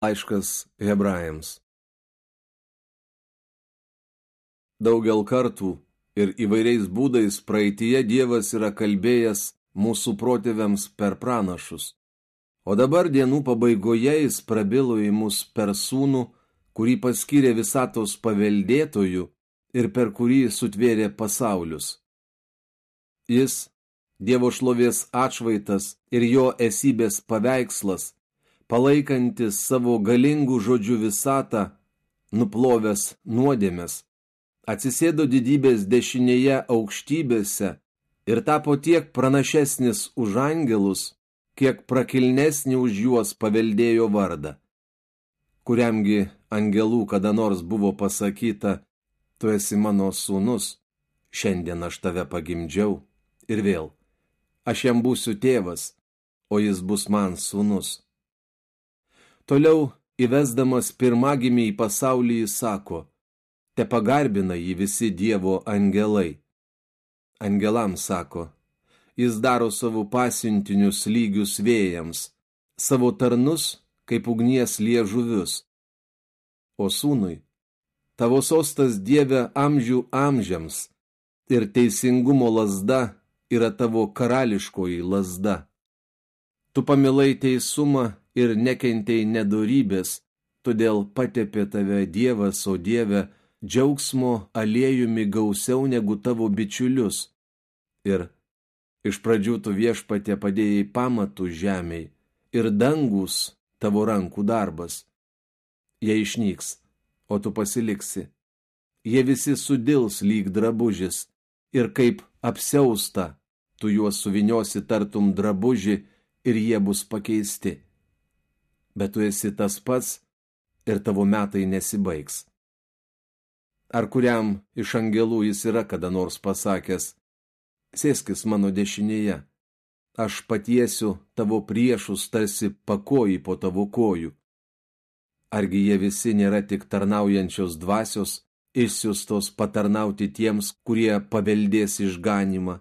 Laiškas hebrajams. Daugel kartų ir įvairiais būdais praeitie Dievas yra kalbėjęs mūsų protėviams per pranašus. O dabar dienų pabaigoje jis prabilo į mus per sūnų, kurį paskyrė visatos paveldėtojų ir per kurį sutvėrė pasaulius. Jis, Dievo šlovės atšvaitas ir jo esybės paveikslas, palaikantis savo galingų žodžių visatą, nuplovęs nuodėmes, atsisėdo didybės dešinėje aukštybėse ir tapo tiek pranašesnis už angelus, kiek prakilnesnį už juos paveldėjo vardą. Kuriamgi angelų kada nors buvo pasakyta, tu esi mano sūnus, šiandien aš tave pagimdžiau ir vėl, aš jam būsiu tėvas, o jis bus man sūnus. Toliau įvesdamas pirmagimį į pasaulį jis sako, te pagarbina jį visi Dievo angelai. Angelams sako, jis daro savo pasiuntinius lygius vėjams, savo tarnus kaip ugnies liežuvius. O sūnui, tavo sostas Dieve amžių amžiams ir teisingumo lasda yra tavo karališkoji lasda. Tu pamilai teisumą ir nekentėjai nedorybės, todėl patepė tave Dievas, o Dieve, džiaugsmo aliejumi gausiau negu tavo bičiulius. Ir iš pradžių tu viešpatė padėjai pamatų žemiai ir dangus tavo rankų darbas. Jie išnyks, o tu pasiliksi. Jie visi sudils lyg drabužis ir kaip apsiausta, tu juos suviniosi tartum drabužį ir jie bus pakeisti bet tu esi tas pats ir tavo metai nesibaigs. Ar kuriam iš angelų jis yra kada nors pasakęs, sėskis mano dešinėje, aš patiesiu tavo priešus tarsi pakoji po tavo kojų. Argi jie visi nėra tik tarnaujančios dvasios, išsiustos patarnauti tiems, kurie paveldės išganimą.